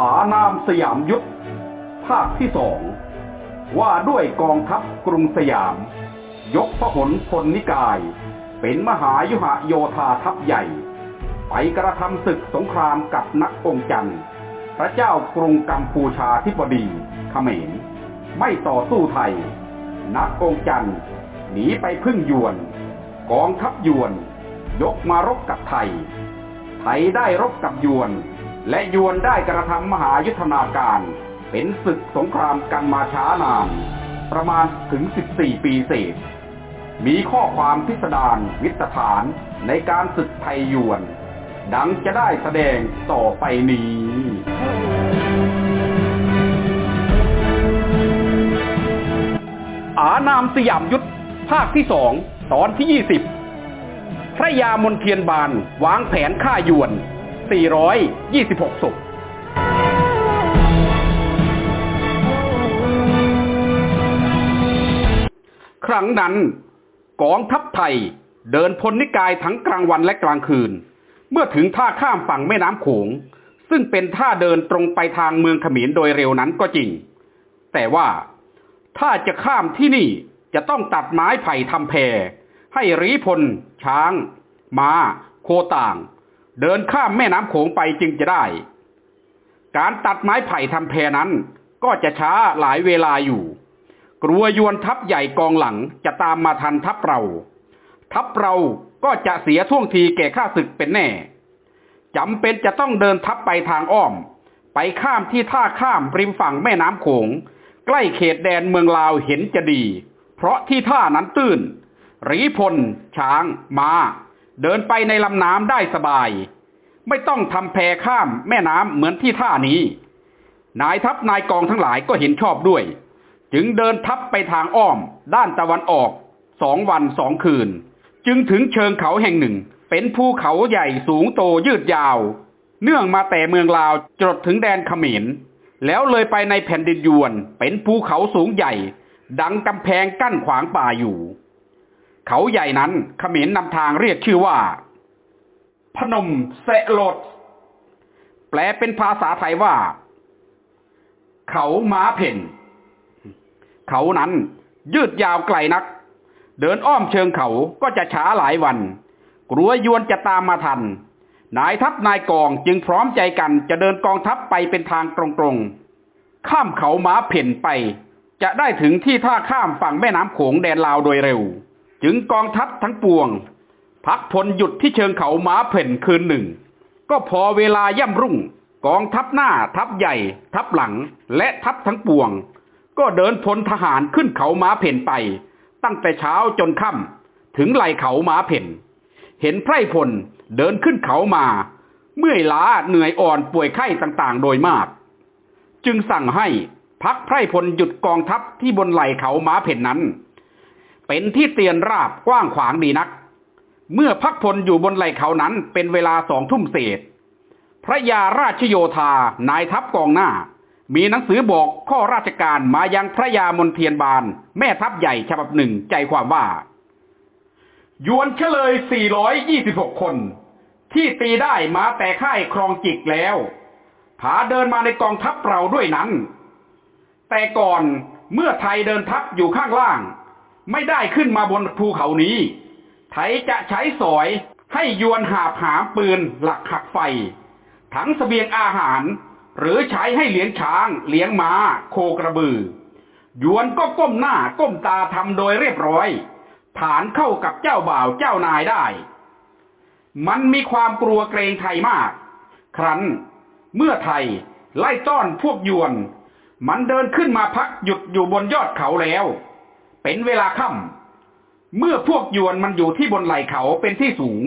อานามสยามยุทธภาคที่สองว่าด้วยกองทัพกรุงสยาม ยกพระหลพลนิกาย เป็นมหายุหโยธาทัพใหญ่ ไปกระทำศึกสงครามกับนักองจันทร์ พระเจ้ากรุงกัมพูชาธิบดีเขมร ไม่ต่อสู้ไทย นักองจันทร์หนีไปพึ่งยวน กองทัพยวน ยกมารบกับไทย ไทยได้รบกับยวน และยวนได้กระทำมหายุทธนาการ เป็นศึกสงครามกันมาช้านาน ประมาณถึง 14 ปีเศษ มีข้อความพิสดารวิตฐานในการศึกไทยยวน ดังจะได้แสดงต่อไปนี้อานามสยามยุทธภาคที่สองตอนที่ยี่สิบพระยามนเทียนบานวางแผนฆ่ายวน 426 ศพครั้งนั้นกองทัพไทยเดินพลนิกายทั้งกลางวันและกลางคืน เมื่อถึงท่าข้ามฝั่งแม่น้ำโขง ซึ่งเป็นท่าเดินตรงไปทางเมืองขมิญโดยเร็วนั้นก็จริง แต่ว่าถ้าจะข้ามที่นี่จะต้องตัดไม้ไผ่ทำแพให้รีพล ช้าง ม้า โคต่าง เดินข้ามแม่น้ำโขงไปจึงจะได้ การตัดไม้ไผ่ทำแพนั้นก็จะช้าหลายเวลาอยู่ กลัวยวนทัพใหญ่กองหลังจะตามมาทันทัพเรา ทัพเราก็จะเสียท่วงทีแก่ข้าศึกเป็นแน่จำเป็นจะต้องเดินทัพไปทางอ้อม ไปข้ามที่ท่าข้ามริมฝั่งแม่น้ำโขง ใกล้เขตแดนเมืองลาวเห็นจะดี เพราะที่ท่านั้นตื้นรีพล ช้างมา้า เดินไปในลำน้ำได้สบาย ไม่ต้องทำแพข้ามแม่น้ำเหมือนที่ท่านี้ นายทัพนายกองทั้งหลายก็เห็นชอบด้วย จึงเดินทัพไปทางอ้อม ด้านตะวันออกสองวันสองคืน จึงถึงเชิงเขาแห่งหนึ่ง เป็นภูเขาใหญ่สูงโตยืดยาว เนื่องมาแต่เมืองลาวจดถึงแดนเขมรแล้วเลยไปในแผ่นดินยวนเป็นภูเขาสูงใหญ่ ดังกำแพงกั้นขวางป่าอยู่ เขาใหญ่นั้นเขมรนำทางเรียกชื่อว่า พนมเสโลดแปลเป็นภาษาไทยว่า เขาม้าเพ่น เขานั้นยืดยาวไกลนัก เดินอ้อมเชิงเขาก็จะช้าหลายวัน กลัวยวนจะตามมาทัน นายทัพนายกองจึงพร้อมใจกันจะเดินกองทัพไปเป็นทางตรงๆ ข้ามเขาม้าเพ่นไป จะได้ถึงที่ท่าข้ามฝั่งแม่น้ำโขงแดนลาวโดยเร็ว จึงกองทัพทั้งปวง พักพลหยุดที่เชิงเขาม้าเพ่นคืนหนึ่ง ก็พอเวลาย่ำรุ่ง กองทัพหน้าทัพใหญ่ ทัพหลังและทัพทั้งปวง ก็เดินพลทหารขึ้นเขาม้าเพ่นไป ตั้งแต่เช้าจนค่ำถึงไหลเขาม้าเพ่น เห็นไพร่พลเดินขึ้นเขามา เมื่อยล้าเหนื่อยอ่อนป่วยไข้ต่างๆ โดยมาก จึงสั่งให้พักไพร่พลหยุดกองทัพที่บนไหลเขาม้าเพ่นนั้น เป็นที่เตียนราบกว้างขวางดีนัก เมื่อพักพลอยู่บนไหล่เขานั้นเป็นเวลาสองทุ่มเศษ พระยาราชโยธานายทัพกองหน้า มีหนังสือบอกข้อราชการมายังพระยามนเทียนบานแม่ทัพใหญ่ฉบับหนึ่งใจความว่ายวนเฉลย 426 คน ที่ตีได้มาแต่ค่ายครองจิกแล้วผาเดินมาในกองทัพเราด้วยนั้น แต่ก่อนเมื่อไทยเดินทัพอยู่ข้างล่าง ไม่ได้ขึ้นมาบนภูเขานี้ไทยจะใช้สอยให้ยวนหาบหามปืนหลักหักไฟ ทั้งสเสบียงอาหาร หรือใช้ให้เลี้ยงช้าง เลี้ยงม้า โคกระบือยวนก็ก้มหน้าก้มตาทำโดยเรียบร้อย ฐานเข้ากับเจ้าบ่าวเจ้านายได้ มันมีความกลัวเกรงไทยมาก ครั้น เมื่อไทยไล่ต้อนพวกยวน มันเดินขึ้นมาพักหยุดอยู่บนยอดเขาแล้ว เป็นเวลาค่ำเมื่อพวกยวนมันอยู่ที่บนไหล่เขาเป็นที่สูง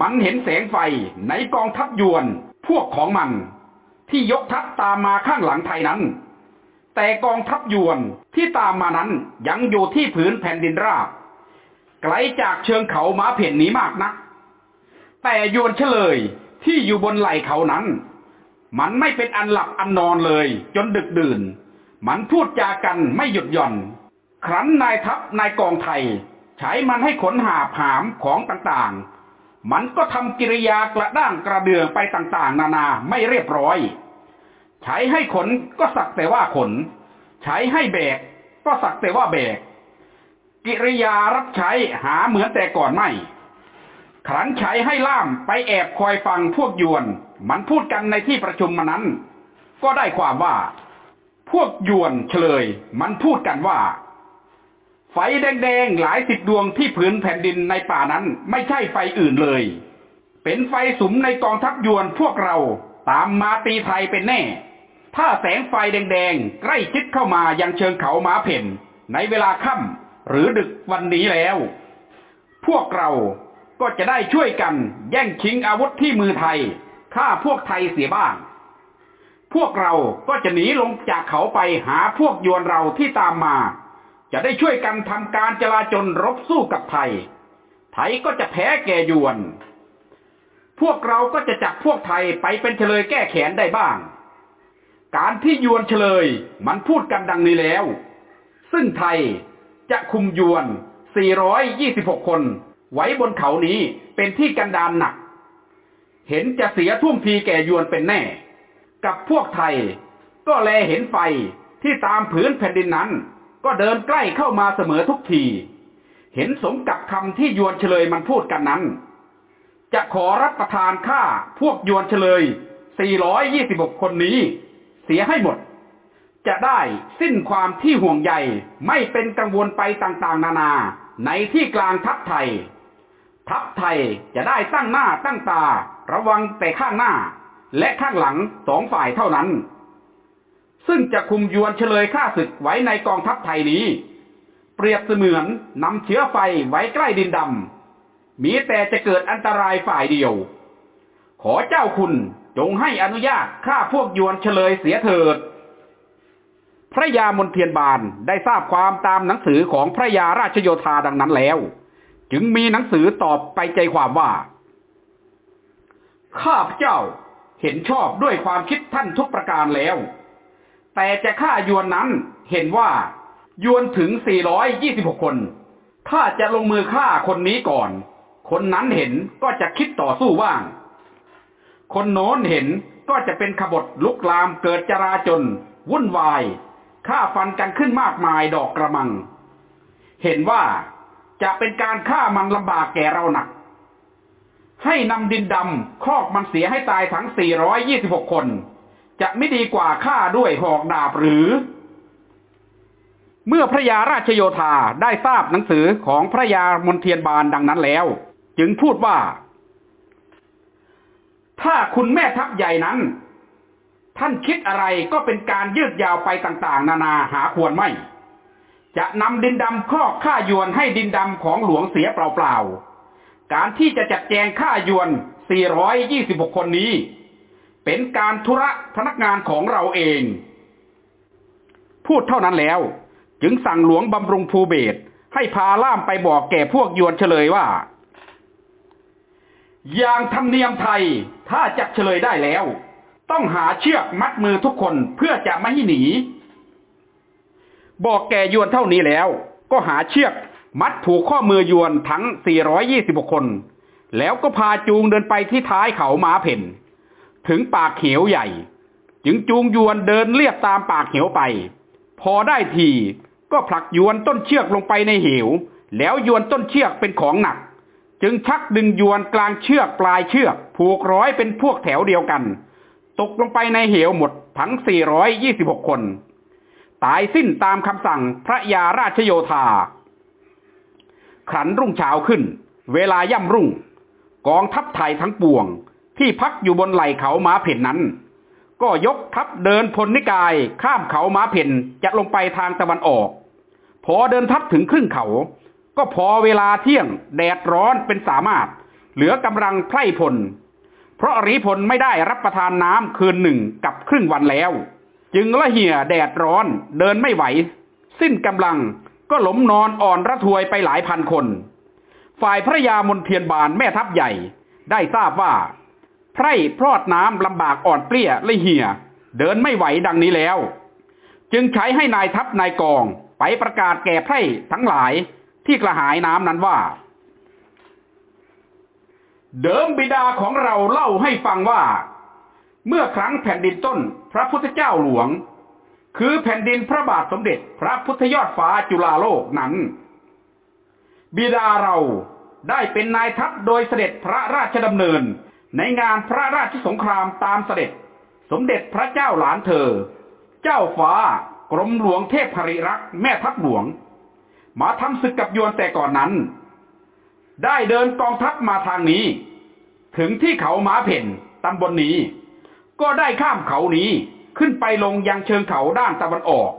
มันเห็นแสงไฟในกองทัพยวนพวกของมัน ที่ยกทัพตามมาข้างหลังไทยนั้น แต่กองทัพยวนที่ตามมานั้นยังอยู่ที่ผืนแผ่นดินราบ ไกลจากเชิงเขาม้าเพ่นนี้มากนัก แต่ยวนเฉลยที่อยู่บนไหล่เขานั้น มันไม่เป็นอันหลับอันนอนเลย จนดึกดื่น มันพูดจากันไม่หยุดหย่อน ครั้นนายทัพนายกองไทยใช้มันให้ขนหาผามของต่างๆ มันก็ทำกิริยากระด้างกระเดืองไปต่างๆ นานาไม่เรียบร้อย ใช้ให้ขนก็สักแต่ว่าขน ใช้ให้แบก ก็สักแต่ว่าแบก กิริยารับใช้หาเหมือนแต่ก่อนไม่ครั้นใช้ให้ล่ามไปแอบคอยฟังพวกยวน มันพูดกันในที่ประชุมมานั้น ก็ได้ความว่า พวกยวนเฉลย มันพูดกันว่า ฟแดงๆหลายสิบดวงที่ผืนแผ่นดินในป่านั้นไม่ใช่ไฟอื่นเลย เป็นไฟสุมในกองทัพยวนพวกเราตามมาตีไทยเป็นแน่ ถ้าแสงไฟแดงๆ ใกล้ชิดเข้ามายังเชิงเขาม้าเพ่น ในเวลาค่ำหรือดึกวันนี้แล้ว พวกเราก็จะได้ช่วยกันแย่งชิงอาวุธที่มือไทยฆ่าพวกไทยเสียบ้าง พวกเราก็จะหนีลงจากเขาไปหาพวกยวนเราที่ตามมา จะได้ช่วยกันทำการจลาจลรบสู้กับไทย ไทยก็จะแพ้แก่ยวน พวกเราก็จะจับพวกไทยไปเป็นเฉลยแก้แขนได้บ้าง การที่ยวนเฉลยมันพูดกันดังนี้แล้ว ซึ่งไทยจะคุมยวน 426 คน ไว้บนเขานี้เป็นที่กันดานหนัก เห็นจะเสียทุ่มทีแก่ยวนเป็นแน่ กับพวกไทยก็แลเห็นไฟที่ตามผืนแผ่นดินนั้น ก็เดินใกล้เข้ามาเสมอทุกที เห็นสมกับคำที่ยวนเฉลยมันพูดกันนั้น จะขอรับประทานค่าพวกยวนเฉลย 426 คนนี้ เสียให้หมด จะได้สิ้นความที่ห่วงใยไม่เป็นกังวลไปต่างๆ นานา ในที่กลางทัพไทย ทัพไทยจะได้ตั้งหน้าตั้งตา ระวังแต่ข้างหน้า และข้างหลังสองฝ่ายเท่านั้น ซึ่งจะคุมยวนเฉลยข้าศึกไว้ในกองทัพไทยนี้ เปรียบเสมือนนำเชื้อไฟไว้ใกล้ดินดำมีแต่จะเกิดอันตรายฝ่ายเดียว ขอเจ้าคุณจงให้อนุญาตฆ่าพวกยวนเฉลยเสียเถิด พระยามนเทียนบานได้ทราบความตามหนังสือของพระยาราชโยธาดังนั้นแล้ว จึงมีหนังสือตอบไปใจความว่า ข้าพเจ้าเห็นชอบด้วยความคิดท่านทุกประการแล้ว แต่จะฆ่ายวนนั้นเห็นว่ายวนถึง 426 คน ถ้าจะลงมือฆ่าคนนี้ก่อน คนนั้นเห็นก็จะคิดต่อสู้ว่าง คนโน้นเห็นก็จะเป็นขบฏลุกลามเกิดจราจน วุ่นวายฆ่าฟันกันขึ้นมากมายดอกกระมัง เห็นว่าจะเป็นการฆ่ามันลำบากแก่เราหนัก ให้นำดินดำครอบมันเสียให้ตายทั้ง 426 คน จะไม่ดีกว่าฆ่าด้วยหอกดาบหรือ เมื่อพระยาราชโยธาได้ทราบหนังสือของพระยามนเทียนบานดังนั้นแล้ว จึงพูดว่า ถ้าคุณแม่ทัพใหญ่นั้น ท่านคิดอะไรก็เป็นการยืดยาวไปต่างๆ นานาหาควรไม่ จะนำดินดำครอบฆ่ายวนให้ดินดำของหลวงเสียเปล่าๆการที่จะจัดแจงฆ่ายวน 426 คนนี้ เป็นการธุระพนักงานของเราเอง พูดเท่านั้นแล้ว จึงสั่งหลวงบำรุงภูเบศให้พาล่ามไปบอกแก่พวกยวนเฉลยว่า อย่างธรรมเนียมไทยถ้าจับเฉลยได้แล้ว ต้องหาเชือกมัดมือทุกคนเพื่อจะไม่ให้หนี บอกแก่ยวนเท่านี้แล้ว ก็หาเชือกมัดผูกข้อมือยวนทั้ง 426 คน แล้วก็พาจูงเดินไปที่ท้ายเขามาเพ่น ถึงปากเหวใหญ่ จึงจูงยวนเดินเลียบตามปากเหวไป พอได้ทีก็ผลักยวนต้นเชือกลงไปในเหว แล้วยวนต้นเชือกเป็นของหนัก จึงชักดึงยวนกลางเชือกปลายเชือก ผูกร้อยเป็นพวกแถวเดียวกัน ตกลงไปในเหวหมดทั้ง 426 คน ตายสิ้นตามคำสั่งพระยาราชโยธา ขันรุ่งเช้าขึ้น เวลาย่ำรุ่ง กองทัพไทยทั้งปวง ที่พักอยู่บนไหล่เขาม้าเพ่นนั้น ก็ยกทัพเดินพลนิกายข้ามเขาม้าเพ่นจะลงไปทางตะวันออก พอเดินทัพถึงครึ่งเขา ก็พอเวลาเที่ยงแดดร้อนเป็นสามารถ เหลือกำลังไพร่พล เพราะริพลไม่ได้รับประทานน้ำคืนหนึ่งกับครึ่งวันแล้ว จึงละเหี่ยแดดร้อนเดินไม่ไหว สิ้นกำลังก็หลมนอนอ่อนระทวยไปหลายพันคน ฝ่ายพระยามนเทียนบานแม่ทัพใหญ่ ได้ทราบว่า ไพร่พรอดน้ำลำบากอ่อนเปรี้ยละเหี่ย เดินไม่ไหวดังนี้แล้ว จึงใช้ให้นายทัพนายกองไปประกาศแก่ไพร่ทั้งหลายที่กระหายน้ำนั้นว่า เดิมบิดาของเราเล่าให้ฟังว่า เมื่อครั้งแผ่นดินต้นพระพุทธเจ้าหลวง คือแผ่นดินพระบาทสมเด็จพระพุทธยอดฟ้าจุฬาโลกนั้น บิดาเราได้เป็นนายทัพโดยเสด็จพระราชดำเนิน ในงานพระราชสงครามตามเสด็จ สมเด็จพระเจ้าหลานเธอ เจ้าฟ้ากรมหลวงเทพหริรักษ์แม่ทัพหลวง มาทำศึกกับยวนแต่ก่อนนั้น ได้เดินกองทัพมาทางนี้ ถึงที่เขาม้าเพ่นตำบลนนี้ ก็ได้ข้ามเขานี้ขึ้นไปลงยังเชิงเขาด้านตะวันออก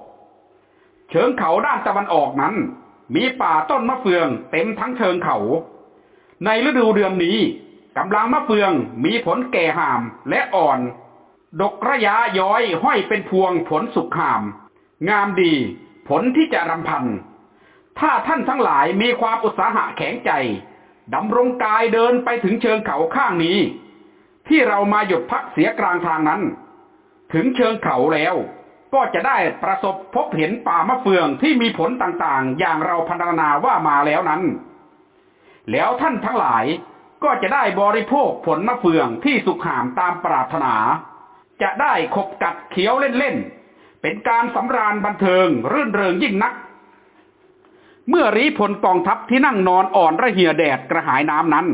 เชิงเขาด้านตะวันออกนั้น มีป่าต้นมะเฟืองเต็มทั้งเชิงเขา ในฤดูเดือนนี้ กำลังมะเฟืองมีผลแก่หามและอ่อน ดกระยะย้อยห้อยเป็นพวงผลสุกหาม งามดี ผลที่จะรำพัน ถ้าท่านทั้งหลายมีความอุตสาหะแข็งใจดำรงกายเดินไปถึงเชิงเขาข้างนี้ ที่เรามาหยุดพักเสียกลางทางนั้น ถึงเชิงเขาแล้ว ก็จะได้ประสบพบเห็นป่ามะเฟืองที่มีผลต่างๆ อย่างเราพรรณนาว่ามาแล้วนั้น แล้วท่านทั้งหลาย ก็จะได้บริโภคผลมะเฟืองที่สุขหามตามปรารถนา จะได้ขบกัดเคี้ยวเล่นๆ เป็นการสำราญบันเทิงรื่นเริงยิ่งนัก เมื่อรีพลกองทัพที่นั่งนอนอ่อนระเหียแดดกระหายน้ำนั้น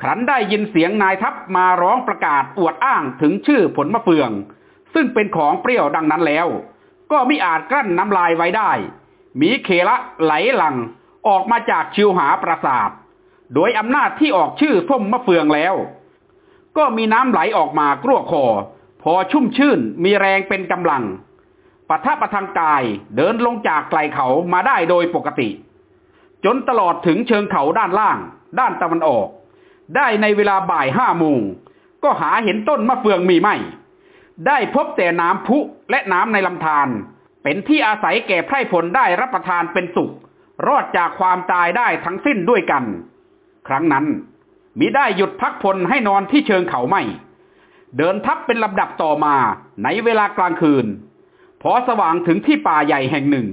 ครั้นได้ยินเสียงนายทัพมาร้องประกาศอวดอ้างถึงชื่อผลมะเฟือง ซึ่งเป็นของเปรี้ยวดังนั้นแล้ว ก็ไมิอาจกลั้นน้ำลายไว้ได้ มีเคละไหลหลังออกมาจากชิวหาปราสาท โดยอำนาจที่ออกชื่อส้มมะเฟืองแล้ว ก็มีน้ำไหลออกมากรั้วคอ พอชุ่มชื่นมีแรงเป็นกำลังปะทะประทังกายเดินลงจากไกลเขามาได้โดยปกติ จนตลอดถึงเชิงเขาด้านล่าง ด้านตะวันออก ได้ในเวลาบ่ายห้าโมงก็หาเห็นต้นมะเฟืองมีไม่ ได้พบแต่น้ำพุและน้ำในลำธารเป็นที่อาศัยแก่ไพร่ผลได้รับประทานเป็นสุข รอดจากความตายได้ทั้งสิ้นด้วยกัน ครั้งนั้นมิได้หยุดพักพลให้นอนที่เชิงเขาไม่ เดินทับเป็นลำดับต่อมาในเวลากลางคืน พอสว่างถึงที่ป่าใหญ่แห่งหนึ่ง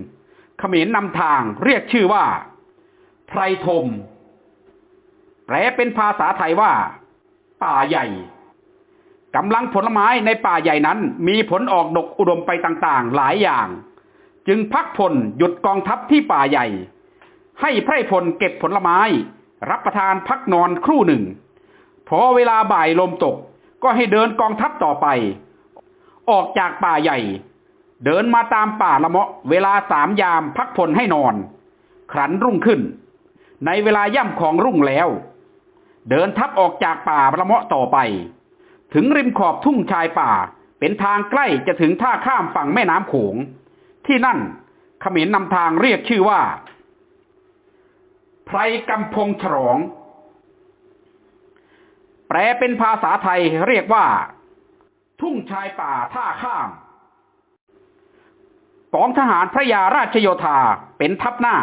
เขมรนนำทางเรียกชื่อว่า ไพรทม แปลเป็นภาษาไทยว่า ป่าใหญ่กำลังผลไม้ในป่าใหญ่นั้น มีผลออกดกอุดมไปต่างๆ หลายอย่าง จึงพักพลหยุดกองทัพที่ป่าใหญ่ ให้ไพรพลเก็บผลไม้ รับประทานพักนอนครู่หนึ่ง พอเวลาบ่ายลมตกก็ให้เดินกองทัพต่อไป ออกจากป่าใหญ่ เดินมาตามป่าละเมาะ เวลาสามยามพักพลให้นอน ครันรุ่งขึ้น ในเวลาย่ำของรุ่งแล้ว เดินทัพออกจากป่าละเมาะต่อไป ถึงริมขอบทุ่งชายป่าเป็นทางใกล้จะถึงท่าข้ามฝั่งแม่น้ำโขง ที่นั่นเขมรนำทางเรียกชื่อว่า ไพรกำพงฉลอง แปลเป็นภาษาไทยเรียกว่า ทุ่งชายป่าท่าข้ามกองทหารพระยาราชโยธาเป็นทัพหน้า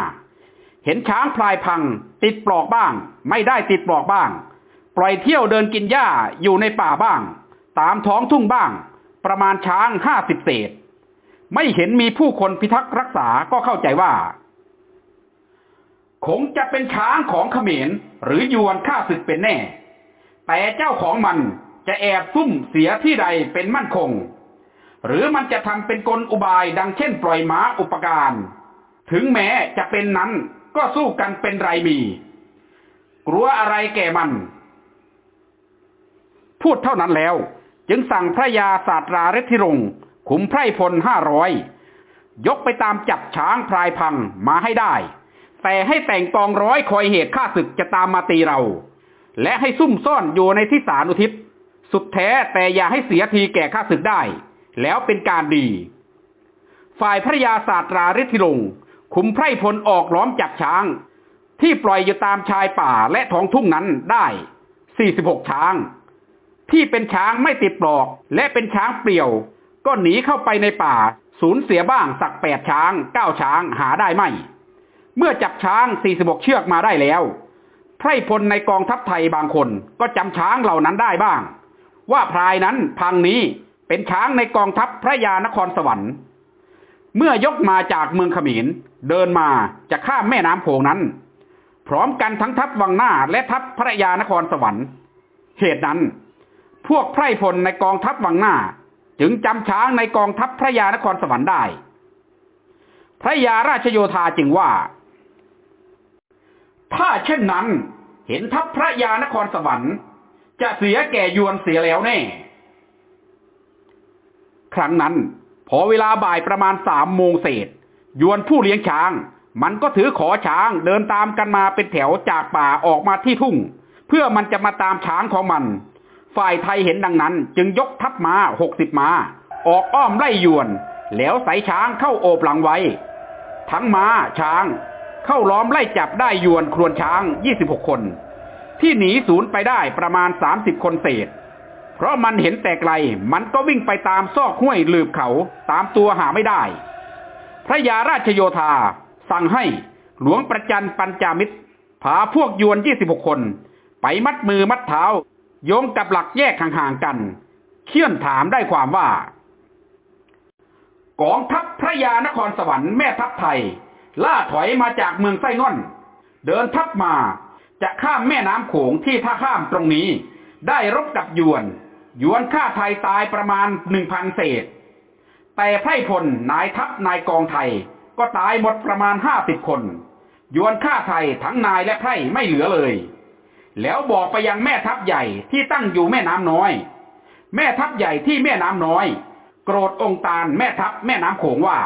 เห็นช้างพลายพัง ติดปลอกบ้าง ไม่ได้ติดปลอกบ้าง ปล่อยเที่ยวเดินกินหญ้าอยู่ในป่าบ้าง ตามท้องทุ่งบ้าง ประมาณช้างห้าสิบเศษ ไม่เห็นมีผู้คนพิทักษ์รักษาก็เข้าใจว่า คงจะเป็นช้างของเขมรหรือยวนฆ่าศึกเป็นแน่ แต่เจ้าของมันจะแอบซุ่มเสียที่ใดเป็นมั่นคง หรือมันจะทำเป็นกลอุบายดังเช่นปล่อยม้าอุปการ ถึงแม้จะเป็นนั้นก็สู้กันเป็นไรมี กลัวอะไรแก่มัน พูดเท่านั้นแล้ว จึงสั่งพระยาศาสตราฤทธิรงค์ขุมไพรพลห้าร้อยยกไปตามจับช้างพลายพังมาให้ได้ แต่ให้แต่งกองร้อยคอยเหตุฆ่าศึกจะตามมาตีเรา และให้ซุ่มซ่อนอยู่ในที่สารอุทิศ สุดแท้แต่อย่าให้เสียทีแก่ข้าศึกได้ แล้วเป็นการดี ฝ่ายพระยาศาสตราฤทธิรงค์ขุมไพรพลออกล้อมจับช้าง ที่ปล่อยอยู่ตามชายป่าและท้องทุ่งนั้นได้ 46 ช้าง ที่เป็นช้างไม่ติดปลอก และเป็นช้างเปลี่ยว ก็หนีเข้าไปในป่า สูญเสียบ้างสักแปดช้างเก้าช้างหาได้ไม่ เมื่อจับช้าง 46 เชือกมาได้แล้ว ไพรพลในกองทัพไทยบางคนก็จำช้างเหล่านั้นได้บ้าง ว่าพรายนั้นพังนี้เป็นช้างในกองทัพพระยานครสวรรค์ เมื่อยกมาจากเมืองขมิญเดินมาจะข้ามแม่น้ำโขงนั้น พร้อมกันทั้งทัพวังหน้าและทัพพระยานครสวรรค์ เหตุนั้น พวกไพรพลในกองทัพวังหน้า จึงจำช้างในกองทัพพระยานครสวรรค์ได้ พระยาราชโยธาจึงว่า ถ้าเช่นนั้น เห็นทัพพระยานครสวรรค์ จะเสียแก่ยวนเสียแล้วแน่ ครั้งนั้น พอเวลาบ่ายประมาณสามโมงเศษ ยวนผู้เลี้ยงช้าง มันก็ถือขอช้างเดินตามกันมาเป็นแถวจากป่าออกมาที่ทุ่ง เพื่อมันจะมาตามช้างของมัน ฝ่ายไทยเห็นดังนั้น จึงยกทัพมาหกสิบม้าออกอ้อมไล่ยวน แล้วใส่ช้างเข้าโอบหลังไว้ ทั้งม้าช้าง เข้าล้อมไล่จับได้ยวนครวนช้างยี่สิบหกคน ที่หนีศูนย์ไปได้ประมาณสามสิบคนเศษ เพราะมันเห็นแต่ไกล มันก็วิ่งไปตามซอกห้วยลืบเขาตามตัวหาไม่ได้ พระยาราชโยธาสั่งให้หลวงประจันปัญจามิตรพาพวกยวนยี่สิบหกคน ไปมัดมือมัดเท้า โยงกับหลักแยกห่างๆกัน เคี่ยนถามได้ความว่ากองทัพพระยานครสวรรค์แม่ทัพไทย ล่าถอยมาจากเมืองไส้ง่อน เดินทัพมาจะข้ามแม่น้ำโขงที่ท่าข้ามตรงนี้ ได้รบกับยวนยวนฆ่าไทยตายประมาณหนึ่งพันเศษ แต่ไพร่พลนายทัพนายกองไทย ก็ตายหมดประมาณห้าสิบคนยวนฆ่าไทยทั้งนายและไพร่ไม่เหลือเลย แล้วบอกไปยังแม่ทัพใหญ่ที่ตั้งอยู่แม่น้ำน้อย แม่ทัพใหญ่ที่แม่น้ำน้อย โกรธองค์ตาลแม่ทัพแม่น้ำโขงว่า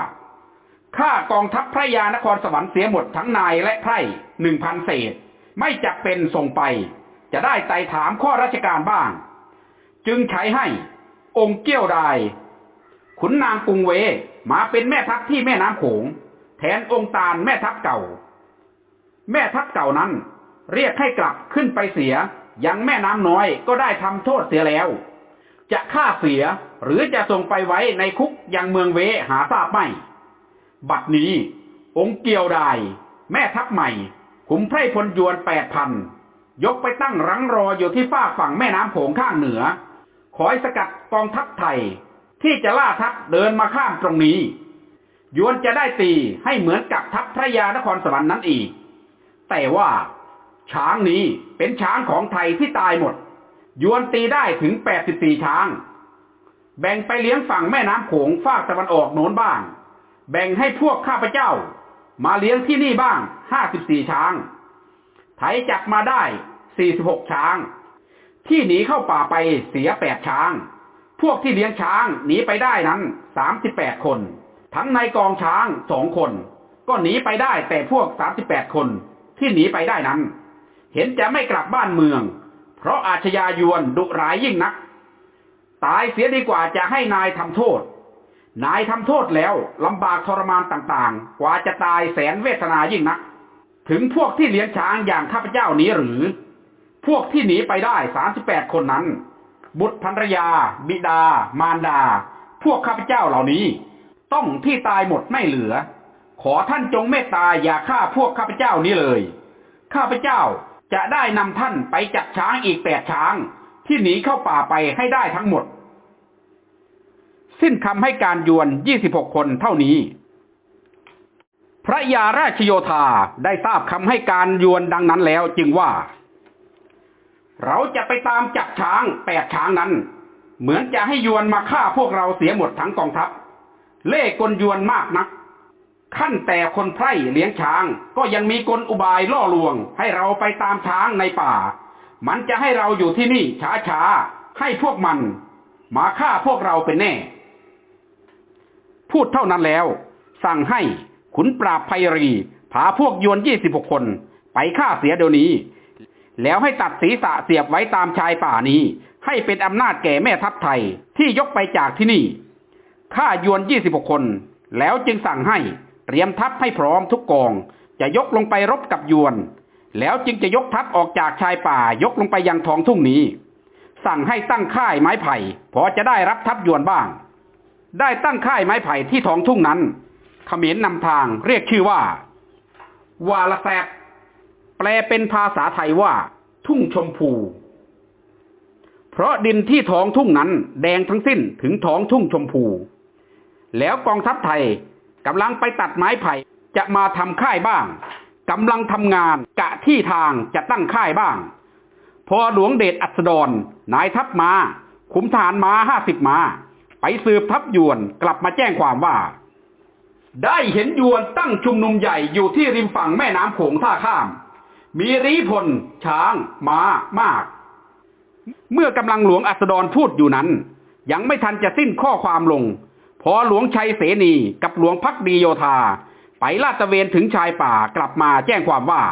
ข้ากองทัพพระยานครสวรรค์เสียหมดทั้งนายและไพร่หนึ่งพันเศษ ไม่จับเป็นส่งไป จะได้ไต่ถามข้อราชการบ้าง จึงใช้ให้องค์เกี้ยวดายขุนนางกรุงเวมาเป็นแม่ทัพที่แม่น้ำโขง แทนองค์ตาลแม่ทัพเก่า แม่ทัพเก่านั้น เรียกให้กลับขึ้นไปเสีย ยังแม่น้ำน้อยก็ได้ทำโทษเสียแล้ว จะฆ่าเสียหรือจะส่งไปไว้ในคุกยังเมืองเวหาทราบไม่ บัดนี้ องค์เกียวดาย แม่ทัพใหม่ ขุมไพรพลยวนแปดพันยกไปตั้งรังรออยู่ที่ฝ้าฝั่งแม่น้ำโขงข้างเหนือคอยสกัดกองทัพไทย ที่จะล่าทัพเดินมาข้ามตรงนี้ ยวนจะได้ตีให้เหมือนกับทัพพระยานครสวรรค์นั้นอีก แต่ว่าช้างนี้เป็นช้างของไทยที่ตายหมด ยวนตีได้ถึงแปดสิบสี่ช้าง แบ่งไปเลี้ยงฝั่งแม่น้ำโขงฝากตะวันออกโน้นบ้าง แบ่งให้พวกข้าพเจ้า มาเลี้ยงที่นี่บ้างห้าสิบสี่ช้างไทยจับมาได้สี่สิบหกช้าง ที่หนีเข้าป่าไปเสียแปดช้าง พวกที่เลี้ยงช้างหนีไปได้นั้นสามสิบแปดคน ทั้งในกองช้างสองคน ก็หนีไปได้แต่พวกสามสิบแปดคนที่หนีไปได้นั้น เห็นจะไม่กลับบ้านเมือง เพราะอาชญายวนดุร้ายยิ่งนัก ตายเสียดีกว่าจะให้นายทำโทษ นายทำโทษแล้วลำบากทรมานต่างๆ กว่าจะตายแสนเวทนายิ่งนัก ถึงพวกที่เลี้ยงช้างอย่างข้าพเจ้านี้หรือ พวกที่หนีไปได้สามสิบแปดคนนั้น บุตรภรรยา บิดา มารดา พวกข้าพเจ้าเหล่านี้ ต้องที่ตายหมดไม่เหลือ ขอท่านจงเมตตาอย่าฆ่าพวกข้าพเจ้านี้เลย ข้าพเจ้าจะได้นำท่านไปจับช้างอีกแปดช้าง ที่หนีเข้าป่าไปให้ได้ทั้งหมด สิ้นคำให้การยวนยี่สิบหกคนเท่านี้ พระยาราชโยธาได้ทราบคำให้การยวนดังนั้นแล้วจึงว่า เราจะไปตามจับช้างแปดช้างนั้น เหมือนจะให้ยวนมาฆ่าพวกเราเสียหมดทั้งกองทัพ เล่กลยวนมากนัก ขั้นแต่คนไพร่เลี้ยงช้างก็ยังมีกลอุบายล่อลวง ให้เราไปตามช้างในป่า มันจะให้เราอยู่ที่นี่ช้าๆให้พวกมันมาฆ่าพวกเราเป็นแน่ พูดเท่านั้นแล้ว สั่งให้ขุนปราบไพรีพาพวกยวนยี่สิบหกคน ไปฆ่าเสียเดี๋ยวนี้ แล้วให้ตัดศีรษะเสียบไว้ตามชายป่านี้ ให้เป็นอำนาจแก่แม่ทัพไทยที่ยกไปจากที่นี่ฆ่ายวนยี่สิบหกคน แล้วจึงสั่งให้เตรียมทัพให้พร้อมทุกกอง จะยกลงไปรบกับยวน แล้วจึงจะยกทัพออกจากชายป่ายกลงไปยังท้องทุ่งนี้ สั่งให้ตั้งค่ายไม้ไผ่พอจะได้รับทัพยวนบ้าง ได้ตั้งค่ายไม้ไผ่ที่ท้องทุ่งนั้นเขมรนนำทางเรียกชื่อว่า วาลแซบแปลเป็นภาษาไทยว่า ทุ่งชมพู เพราะดินที่ท้องทุ่งนั้น แดงทั้งสิ้นถึงท้องทุ่งชมพู แล้วกองทัพไทยกำลังไปตัดไม้ไผ่จะมาทำค่ายบ้างกำลังทำงานกะที่ทางจะตั้งค่ายบ้าง พอหลวงเดชอัสดรนายทัพมาขุมทหารมาห้าสิบมา ไปสืบทัพยวนกลับมาแจ้งความว่า ได้เห็นยวนตั้งชุมนุมใหญ่อยู่ที่ริมฝั่งแม่น้ำโขงท่าข้าม มีรีพล ช้าง ม้ามาก เมื่อกำลังหลวงอัสดรพูดอยู่นั้น ยังไม่ทันจะสิ้นข้อความลง พอหลวงชัยเสนีกับหลวงพักดีโยธา ไปลาดตระเวนถึงชายป่ากลับมาแจ้งความว่า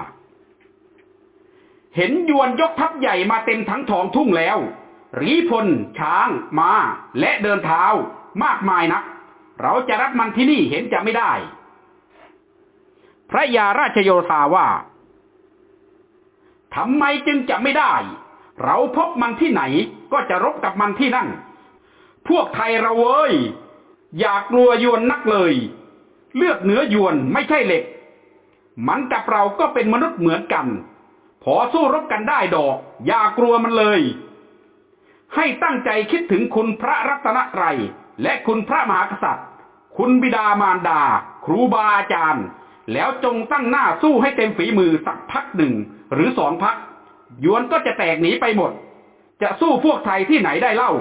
เห็นยวนยกทัพใหญ่มาเต็มทั้งท้องทุ่งแล้ว รีพล ช้างม้า และเดินเท้ามากมายนัก เราจะรับมันที่นี่เห็นจะไม่ได้ พระยาราชโยธาว่าทำไมจึงจะไม่ได้ เราพบมันที่ไหนก็จะรบกับมันที่นั่น พวกไทยเราเว้ย อย่ากลัวยวนนักเลย เลือดเนื้อยวนไม่ใช่เหล็ก มันกับเราก็เป็นมนุษย์เหมือนกัน พอสู้รบกันได้ดอก อย่ากลัวมันเลย ให้ตั้งใจคิดถึงคุณพระรัตนตรัยและคุณพระมหากษัตริย์ คุณบิดามารดา ครูบาอาจารย์ แล้วจงตั้งหน้าสู้ให้เต็มฝีมือสักพักหนึ่งหรือสองพักยวนก็จะแตกหนีไปหมด จะสู้พวกไทยที่ไหนได้เล่า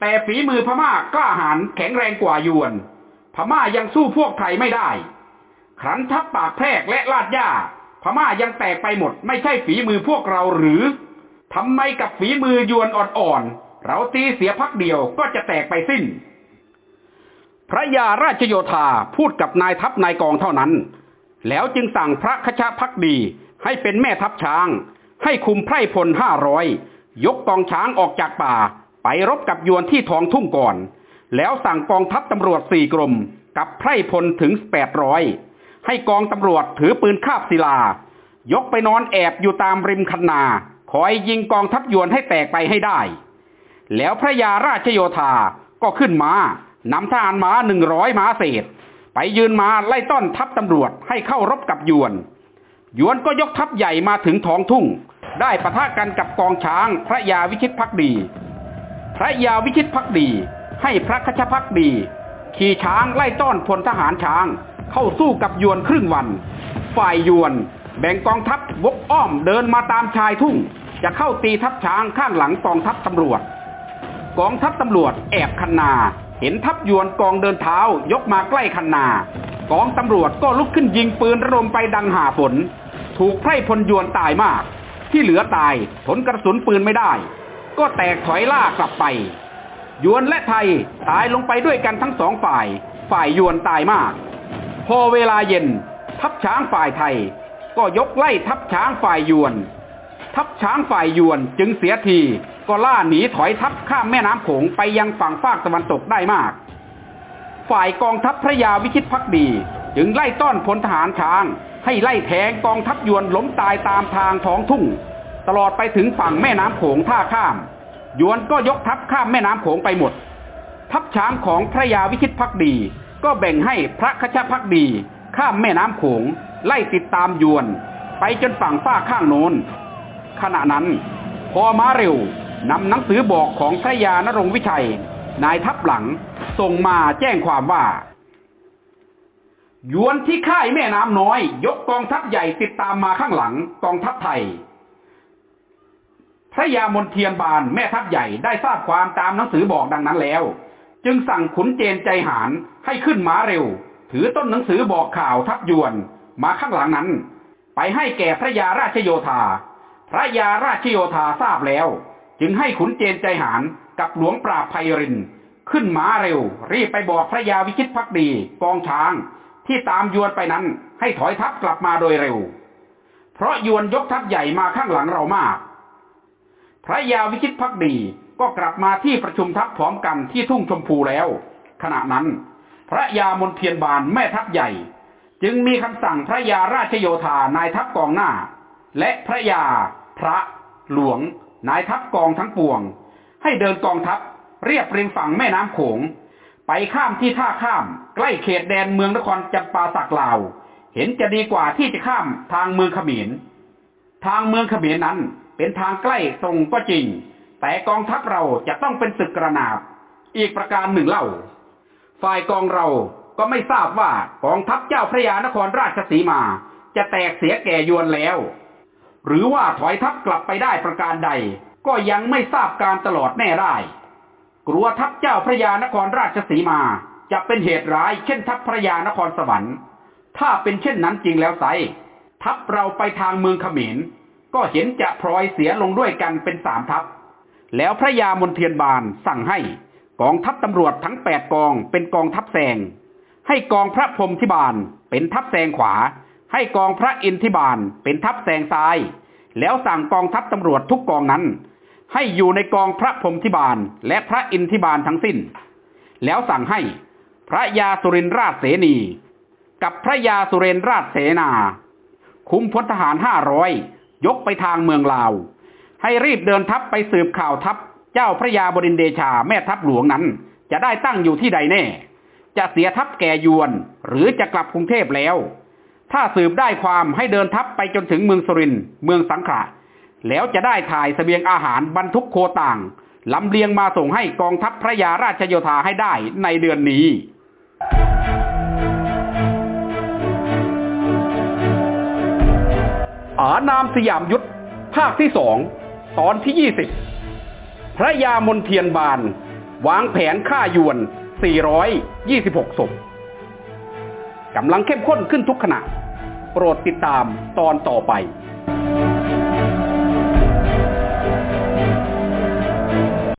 แต่ฝีมือพม่ากล้าหาญแข็งแรงกว่ายวน พม่ายังสู้พวกไทยไม่ได้ ครั้นทัพปากแพรกและลาดย่าพม่ายังแตกไปหมด ไม่ใช่ฝีมือพวกเราหรือ ทำไมกับฝีมือยวนอ่อนๆ เราตีเสียพักเดียวก็จะแตกไปสิ้น พระยาราชโยธาพูดกับนายทัพนายกองเท่านั้น แล้วจึงสั่งพระคชาพักดีให้เป็นแม่ทัพช้าง ให้คุมไพร่พลห้าร้อยยกกองช้างออกจากป่า ไปรบกับยวนที่ท้องทุ่งก่อน แล้วสั่งกองทัพตำรวจสี่กรมกับไพร่พลถึงแปดร้อยให้กองตำรวจถือปืนคาบศิลา ยกไปนอนแอบอยู่ตามริมคันนา คอยยิงกองทัพยวนให้แตกไปให้ได้ แล้วพระยาราชโยธาก็ขึ้นมานำทหารม้าหนึ่งร้อยม้าเศษ ไปยืนมาไล่ต้อนทัพตำรวจให้เข้ารบกับยวน ยวนก็ยกทัพใหญ่มาถึงท้องทุ่ง ได้ปะทะกันกับกองช้างพระยาวิชิตพักดี พระยาวิชิตพักดีให้พระคชพักดี ขี่ช้างไล่ต้อนพลทหารช้าง เข้าสู้กับยวนครึ่งวัน ฝ่ายยวนแบ่งกองทัพวกอ้อมเดินมาตามชายทุ่ง จะเข้าตีทัพช้างข้างหลังกองทัพตำรวจ กองทัพตำรวจแอบคันนา เห็นทัพยวนกองเดินเท้ายกมาใกล้คันนา กองตำรวจก็ลุกขึ้นยิงปืนระดมไปดังหาฝน ถูกไพร่พลยวนตายมาก ที่เหลือตายทนกระสุนปืนไม่ได้ ก็แตกถอยล่ากลับไป ยวนและไทยตายลงไปด้วยกันทั้งสองฝ่าย ฝ่ายยวนตายมาก พอเวลาเย็น ทัพช้างฝ่ายไทย ก็ยกไล่ทัพช้างฝ่ายยวน ทัพช้างฝ่ายยวนจึงเสียที ก็ล่าหนีถอยทัพข้ามแม่น้ำโขงไปยังฝั่งภาคตะวันตกได้มาก ฝ่ายกองทัพพระยาวิชิตพักดี จึงไล่ต้อนพลทหารช้าง ให้ไล่แทงกองทัพยวนล้มตายตามทางท้องทุ่ง ตลอดไปถึงฝั่งแม่น้ำโขงท่าข้าม ยวนก็ยกทัพข้ามแม่น้ำโขงไปหมด ทัพช้างของพระยาวิชิตพักดี ก็แบ่งให้พระคชพักดี ข้ามแม่น้ำโขงไล่ติดตามยวน ไปจนฝั่งฝ้าข้างโน้น ขณะนั้น พอม้าเร็วนำหนังสือบอกของพระยานรงวิชัย นายทัพหลังส่งมาแจ้งความว่ายวนที่ค่ายแม่น้ำน้อย ยกกองทัพใหญ่ติดตามมาข้างหลังกองทัพไทย พระยามนเทียนบานแม่ทัพใหญ่ได้ทราบความตามหนังสือบอกดังนั้นแล้ว จึงสั่งขุนเจนใจหานให้ขึ้นม้าเร็ว ถือต้นหนังสือบอกข่าวทัพยวนมาข้างหลังนั้น ไปให้แก่พระยาราชโยธา พระยาราชโยธาทราบแล้ว จึงให้ขุนเจนใจหานกับหลวงปราบไพริน ขึ้นม้าเร็ว รีบไปบอกพระยาวิชิตพักดีกองช้าง ที่ตามยวนไปนั้นให้ถอยทัพกลับมาโดยเร็ว เพราะยวนยกทัพใหญ่มาข้างหลังเรามาก พระยาวิชิตพักดีก็กลับมาที่ประชุมทัพพร้อมกันที่ทุ่งชมพูแล้ว ขณะนั้น พระยามนเทียนบานแม่ทัพใหญ่ จึงมีคำสั่งพระยาราชโยธานายทัพกองหน้า และพระยา พระ หลวง นายทัพกองทั้งปวง ให้เดินกองทัพ เรียบริมฝั่งแม่น้ำโขง ไปข้ามที่ท่าข้าม ใกล้เขตแดนเมืองนครจำปาสักลาว เห็นจะดีกว่าที่จะข้ามทางเมืองขมรทางเมืองขมรนั้นเป็นทางใกล้ตรงก็จริง แต่กองทัพเราจะต้องเป็นศึกกระนาบ อีกประการหนึ่งเล่า ฝ่ายกองเราก็ไม่ทราบว่ากองทัพเจ้าพระยานครราชสีมา จะแตกเสียแก่ยวนแล้ว หรือว่าถอยทัพกลับไปได้ประการใด ก็ยังไม่ทราบการตลอดแน่ได้ กลัวทัพเจ้าพระยานครราชสีมา จะเป็นเหตุร้ายเช่นทัพพระยานครสวรรค์ ถ้าเป็นเช่นนั้นจริงแล้วไซทัพเราไปทางเมืองขมรก็เห็นจะพลอยเสียลงด้วยกันเป็นสามทัพ แล้วพระยามนเทียนบานสั่งให้กองทัพตำรวจทั้งแปดกองเป็นกองทัพแซงให้กองพระพรมทิบาลเป็นทัพแซงขวา ให้กองพระอินทิบาลเป็นทัพแซงซ้าย แล้วสั่งกองทัพตำรวจทุกกองนั้น ให้อยู่ในกองพระพรมทิบาลและพระอินทิบาลทั้งสิ้น แล้วสั่งให้พระยาสุรินทราชเสนี กับพระยาสุเรนราชเสนา คุมพลทหารห้าร้อยยกไปทางเมืองลาว ให้รีบเดินทัพไปสืบข่าวทัพเจ้าพระยาบรินเดชาแม่ทัพหลวงนั้น จะได้ตั้งอยู่ที่ใดแน่ จะเสียทัพแก่ยวน หรือจะกลับกรุงเทพแล้ว ถ้าสืบได้ความให้เดินทัพไปจนถึงเมืองสุรินเมืองสังขละแล้วจะได้ถ่ายเสบียงอาหารบรรทุกโคต่างลำเลียงมาส่งให้กองทัพพระยาราชโยธาให้ได้ในเดือนนี้ อานามสยามยุทธภาคที่สองตอนที่ยี่สิบพระยามนเทียนบาน วางแผนฆ่ายวน 426ศพกำลังเข้มข้นขึ้นทุกขณะ โปรดติดตามตอนต่อไป